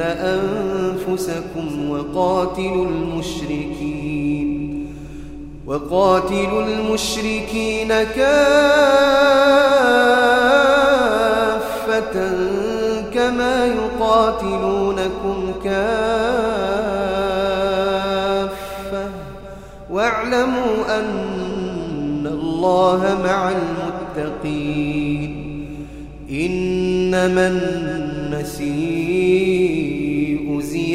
أنفسكم وقاتلوا المشركين وقاتلوا المشركين كافة كما يقاتلونكم كافة واعلموا أن الله مع المتقين إنما النسيء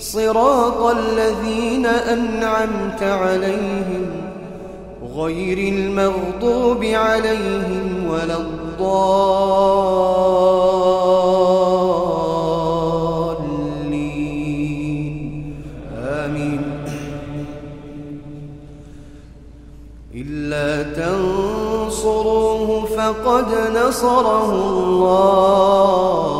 صراط الذين أنعمت عليهم غير المغضوب عليهم ولا الضالين. آمين. إلا تنصروه فقد نصره الله.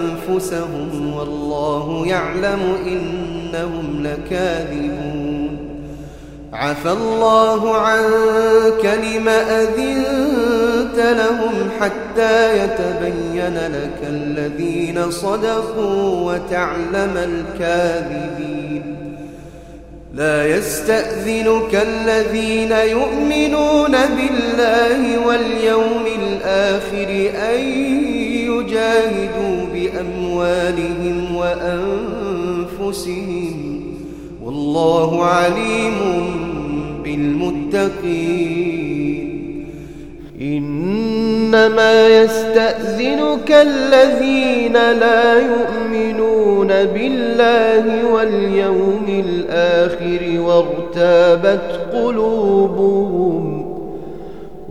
والله يعلم إنهم لكاذبون. عفى الله عنك لم أذنت لهم حتى يتبين لك الذين صدقوا وتعلم الكاذبين. لا يستأذنك الذين يؤمنون بالله واليوم الآخر أن يجاهدوا بأموالهم وأنفسهم والله عليم بالمتقين. إنما يستأذنك الذين لا يؤمنون بالله واليوم الآخر وارتابت قلوبهم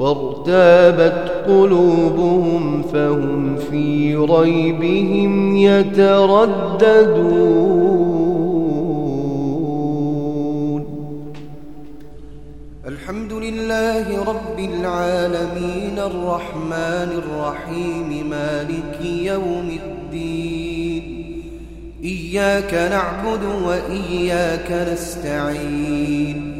وارتابت قلوبهم فهم في ريبهم يترددون. الحمد لله رب العالمين الرحمن الرحيم مالك يوم الدين. إياك نعبد وإياك نستعين.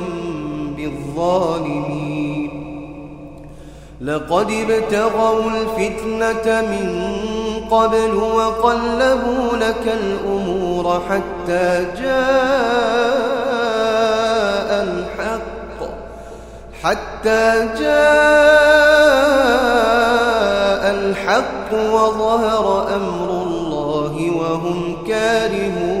بالظالمين لقد ابتغوا الفتنة من قبل وقلبوا لك الأمور حتى جاء الحق. حتى جاء الحق وظهر أمر الله وهم كارهون.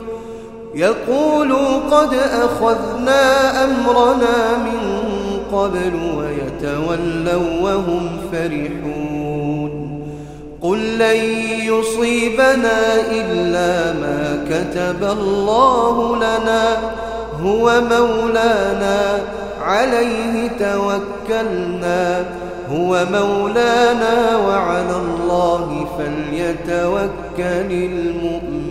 يقولوا قد أخذنا أمرنا من قبل ويتولوا وهم فرحون. قل لن يصيبنا إلا ما كتب الله لنا هو مولانا عليه توكلنا هو مولانا وعلى الله فليتوكل المؤمنون.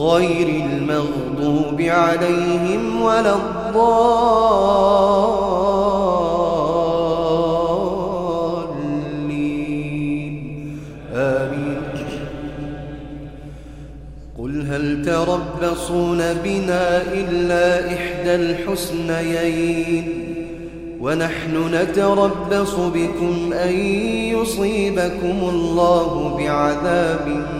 غير المغضوب عليهم ولا الضالين. آمين. قل هل تربصون بنا إلا إحدى الحسنيين؟ ونحن نتربص بكم أن يصيبكم الله بعذاب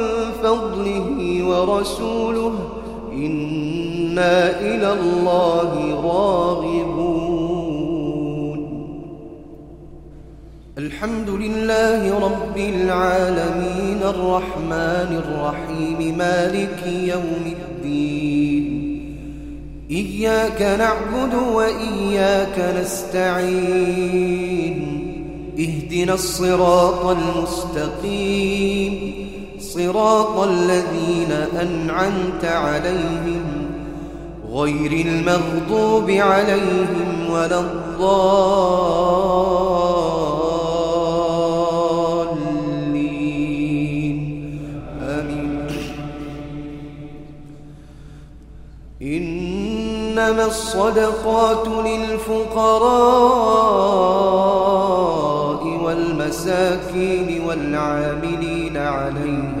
فضله ورسوله إنا إلى الله راغبون. الحمد لله رب العالمين الرحمن الرحيم مالك يوم الدين. إياك نعبد وإياك نستعين. اهدنا الصراط المستقيم. صراط الذين أنعمت عليهم غير المغضوب عليهم ولا الضالين. آمين. إنما الصدقات للفقراء والمساكين والعاملين عليها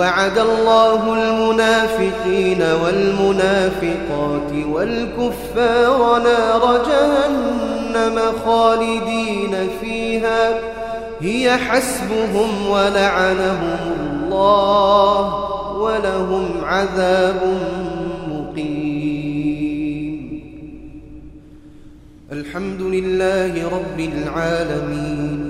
وعد الله المنافقين والمنافقات والكفار نار جهنم خالدين فيها. هي حسبهم ولعنهم الله ولهم عذاب مقيم. الحمد لله رب العالمين.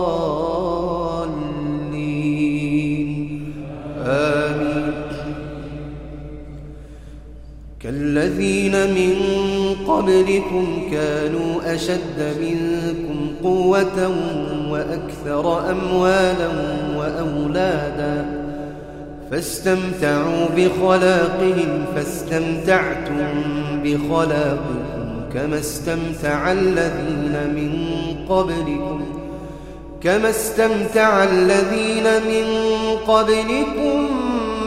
كالذين من قبلكم كانوا أشد منكم قوة وأكثر أموالا وأولادا فاستمتعوا بخلاقهم فاستمتعتم بخلاقكم كما استمتع الذين من قبلكم كما استمتع الذين من قبلكم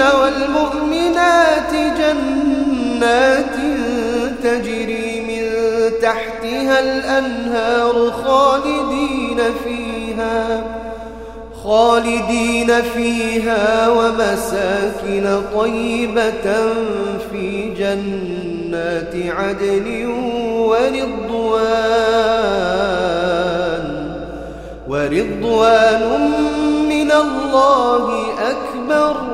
والمؤمنات جنات تجري من تحتها الأنهار خالدين فيها خالدين فيها ومساكن طيبة في جنات عدن ورضوان ورضوان من الله أكبر.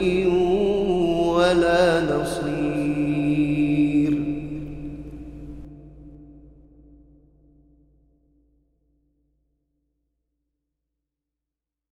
ولا نصير.